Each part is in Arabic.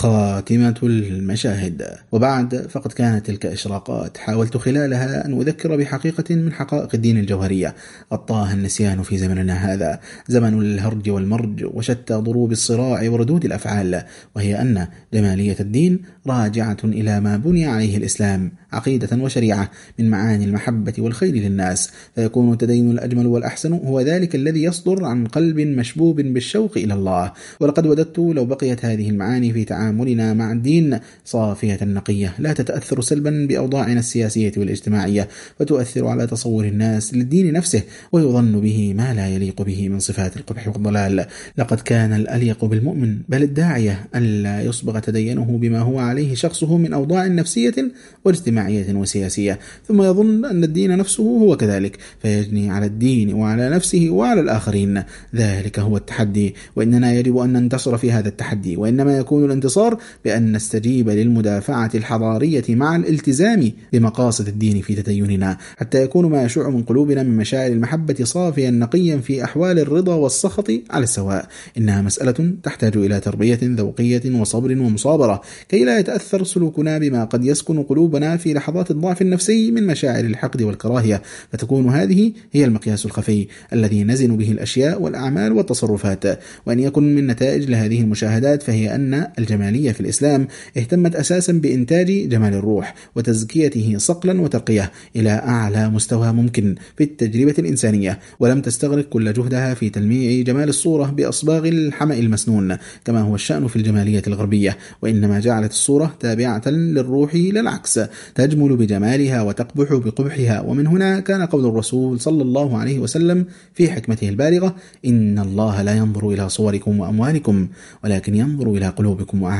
خاتمة المشاهد. وبعد فقد كانت تلك إشراقات. حاولت خلالها أن أذكر بحقيقة من حقائق الدين الجوهرية. غطاها النسيان في زمننا هذا. زمن الهرج والمرج وشتى ضروب الصراع وردود الأفعال. وهي أن جمالية الدين راجعة إلى ما بني عليه الإسلام. عقيدة وشريعة من معاني المحبة والخير للناس. فيكون التدين الأجمل والأحسن هو ذلك الذي يصدر عن قلب مشبوب بالشوق إلى الله. ولقد وددت لو بقيت هذه المعاني في تعاملنا مع الدين صافية نقية. لا تتأثر سلبا بأوضاعنا السياسية والاجتماعية فتؤثر على تصور الناس للدين نفسه ويظن به ما لا يليق به من صفات القبح والضلال. لقد كان الأليق بالمؤمن بل الداعية ألا يصبغ تدينه بما هو عليه شخصه من أوضاع نفسية واجتماعية وسياسية. ثم يظن أن الدين نفسه هو كذلك فيجني على الدين وعلى نفسه وعلى الآخرين. ذلك هو التحدي وإننا يجب أن ننتصر في هذا التحدي وإنما يكون الانتصار بأن نستجيب للمدافعة الحضارية مع الالتزام بمقاصد الدين في تديننا حتى يكون ما يشع من قلوبنا من مشاعر المحبة صافيا نقيا في أحوال الرضا والسخط على السواء. إنها مسألة تحتاج إلى تربية ذوقية وصبر ومصابرة كي لا يتأثر سلوكنا بما قد يسكن قلوبنا في لحظات الضعف النفسي من مشاعر الحقد والكراهية. فتكون هذه هي المقياس الخفي الذي نزن به الأشياء والأعمال والتصرفات. وأن يكن من نتائج لهذه المشاهدات فهي أن الجمالية في الإسلام اهتمت أساسا بإنتاج جمال الروح وتزكيته صقلا وترقية إلى أعلى مستوى ممكن في التجربة الإنسانية ولم تستغرق كل جهدها في تلميع جمال الصورة بأصباغ الحمأ المسنون كما هو الشأن في الجمالية الغربية وإنما جعلت الصورة تابعة للروح لا العكس تجمل بجمالها وتقبح بقبحها ومن هنا كان قول الرسول صلى الله عليه وسلم في حكمته البالغة إن الله لا ينظر إلى صوركم وأموالكم ولكن ينظر إلى قلوبكم وأعمالكم.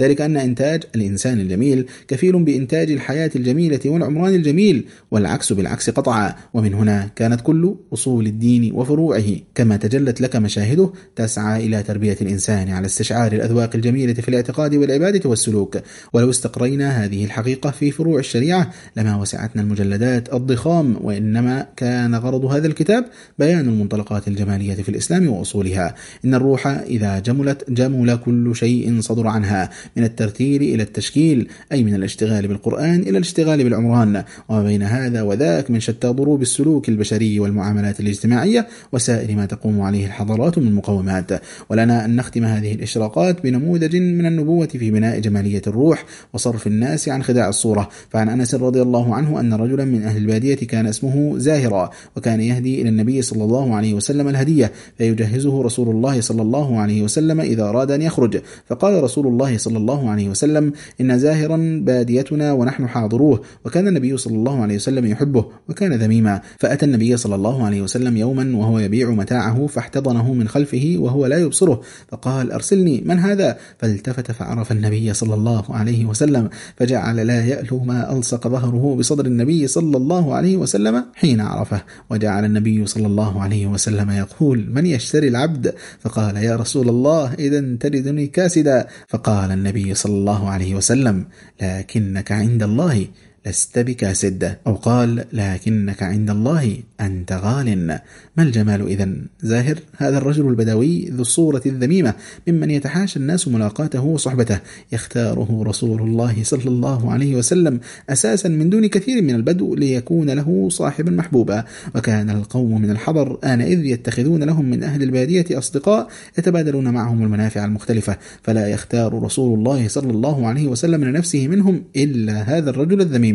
ذلك أن إنتاج الإنسان الجميل كفيل بإنتاج الحياة الجميلة والعمران الجميل والعكس بالعكس قطعا. ومن هنا كانت كل أصول الدين وفروعه كما تجلت لك مشاهده تسعى إلى تربية الإنسان على استشعار الأذواق الجميلة في الاعتقاد والعبادة والسلوك. ولو استقرينا هذه الحقيقة في فروع الشريعة لما وسعتنا المجلدات الضخام وإنما كان غرض هذا الكتاب بيان المنطلقات الجمالية في الإسلام وأصولها. إن الروح إذا جملت جمل كل شيء صدر عنها من الترتيل إلى التشكيل أي من الاشتغال بالقرآن إلى الاشتغال بالعمران. وما بين هذا وذاك من شتى ضروب السلوك البشري والمعاملات الاجتماعية وسائر ما تقوم عليه الحضارات من مقومات ولنا أن نختم هذه الإشراقات بنموذج من النبوة في بناء جمالية الروح وصرف الناس عن خداع الصورة. فعن أنس رضي الله عنه أن رجلا من أهل البادية كان اسمه زاهرا وكان يهدي إلى النبي صلى الله عليه وسلم الهدية فيجهزه رسول الله صلى الله عليه وسلم إذا أراد أن يخرج. فقال رسول الله صلى الله عليه وسلم إن زاهرا باديتنا ونحن حاضروه وكان النبي صلى الله عليه وسلم يحبه وكان ذميما فأتى النبي صلى الله عليه وسلم يوما وهو يبيع متاعه فاحتضنه من خلفه وهو لا يبصره فقال أرسلني من هذا؟ فالتفت فعرف النبي صلى الله عليه وسلم فجعل لا يألو ما ألصق ظهره بصدر النبي صلى الله عليه وسلم حين عرفه وجعل النبي صلى الله عليه وسلم يقول من يشتري العبد؟ فقال يا رسول الله إذا تجدني كاسدا فقال النبي صلى الله عليه وسلم لكنك عند الله لست بكاسد أو قال لكنك عند الله أنت غال. ما الجمال إذا زاهر هذا الرجل البدوي ذو الصورة الذميمة ممن يتحاشى الناس ملاقاته وصحبته. يختاره رسول الله صلى الله عليه وسلم أساسا من دون كثير من البدو ليكون له صاحبا محبوبا. وكان القوم من الحضر آنئذ يتخذون لهم من أهل البادية أصدقاء يتبادلون معهم المنافع المختلفة. فلا يختار رسول الله صلى الله عليه وسلم لنفسه منهم إلا هذا الرجل الذميم.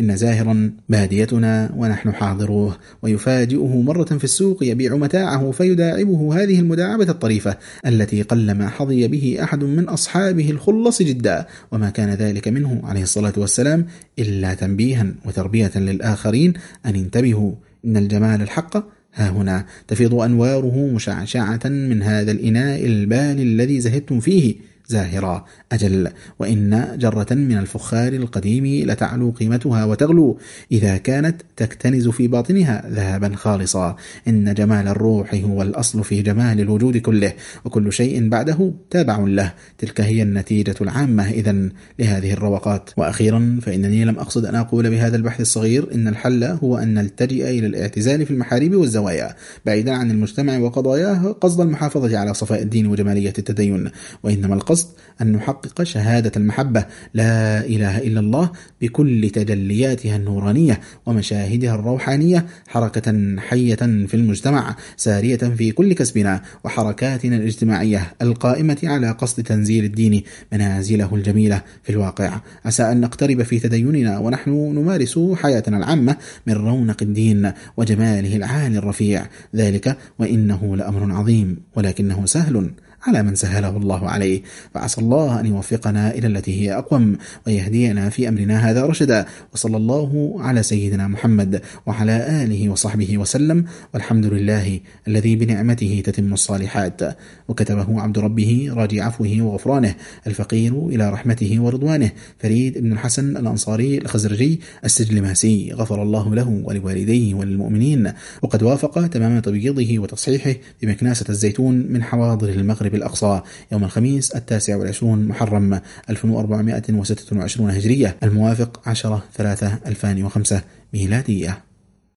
إن زاهرا باديتنا ونحن حاضروه. ويفاجئه مرة في السوق يبيع متاعه فيداعبه هذه المداعبة الطريفة التي قلما حظي به أحد من أصحابه الخلص جدا. وما كان ذلك منه عليه الصلاة والسلام إلا تنبيها وتربية للآخرين. أن انتبهوا إن الجمال الحق ها هنا. تفيض أنواره مشعشعة من هذا الإناء البال الذي زهدتم فيه. زاهرا. أجل وإن جرة من الفخار القديم لتعلو قيمتها وتغلو. إذا كانت تكتنز في باطنها ذهبا خالصا. إن جمال الروح هو الأصل في جمال الوجود كله وكل شيء بعده تابع له. تلك هي النتيجة العامة إذا لهذه الروقات. وأخيرا فإنني لم أقصد أن أقول بهذا البحث الصغير. إن الحل هو أن نلتجئ إلى الاعتزال في المحاريب والزوايا بعيدا عن المجتمع وقضاياه قصد المحافظة على صفاء الدين وجمالية التدين. وإنما القصد القصد أن نحقق شهادة المحبة. لا إله إلا الله بكل تجلياتها النورانية ومشاهدها الروحانية حركة حية في المجتمع سارية في كل كسبنا وحركاتنا الاجتماعية القائمة على قصد تنزيل الدين منازله الجميلة في الواقع. عسى أن نقترب في تديننا ونحن نمارس حياتنا العامة من رونق الدين وجماله العالي الرفيع. ذلك وإنه لأمر عظيم ولكنه سهل. على من سهله الله عليه. فعسى الله أن يوفقنا إلى التي هي أقوم ويهدينا في أمرنا هذا رشدا. وصلى الله على سيدنا محمد وعلى آله وصحبه وسلم. والحمد لله الذي بنعمته تتم الصالحات. وكتبه عبد ربه راجي عفوه وغفرانه الفقير إلى رحمته ورضوانه. فريد بن الحسن الأنصاري الخزرجي السجلماسي. غفر الله له ولوالديه وللمؤمنين. وقد وافق تمام تبييضه وتصحيحه بمكناسة الزيتون من حواضر المغرب. المغرب الأقصى. يوم الخميس التاسع والعشرون محرم 1426 هجرية. الموافق 10 3 2005 ميلادية.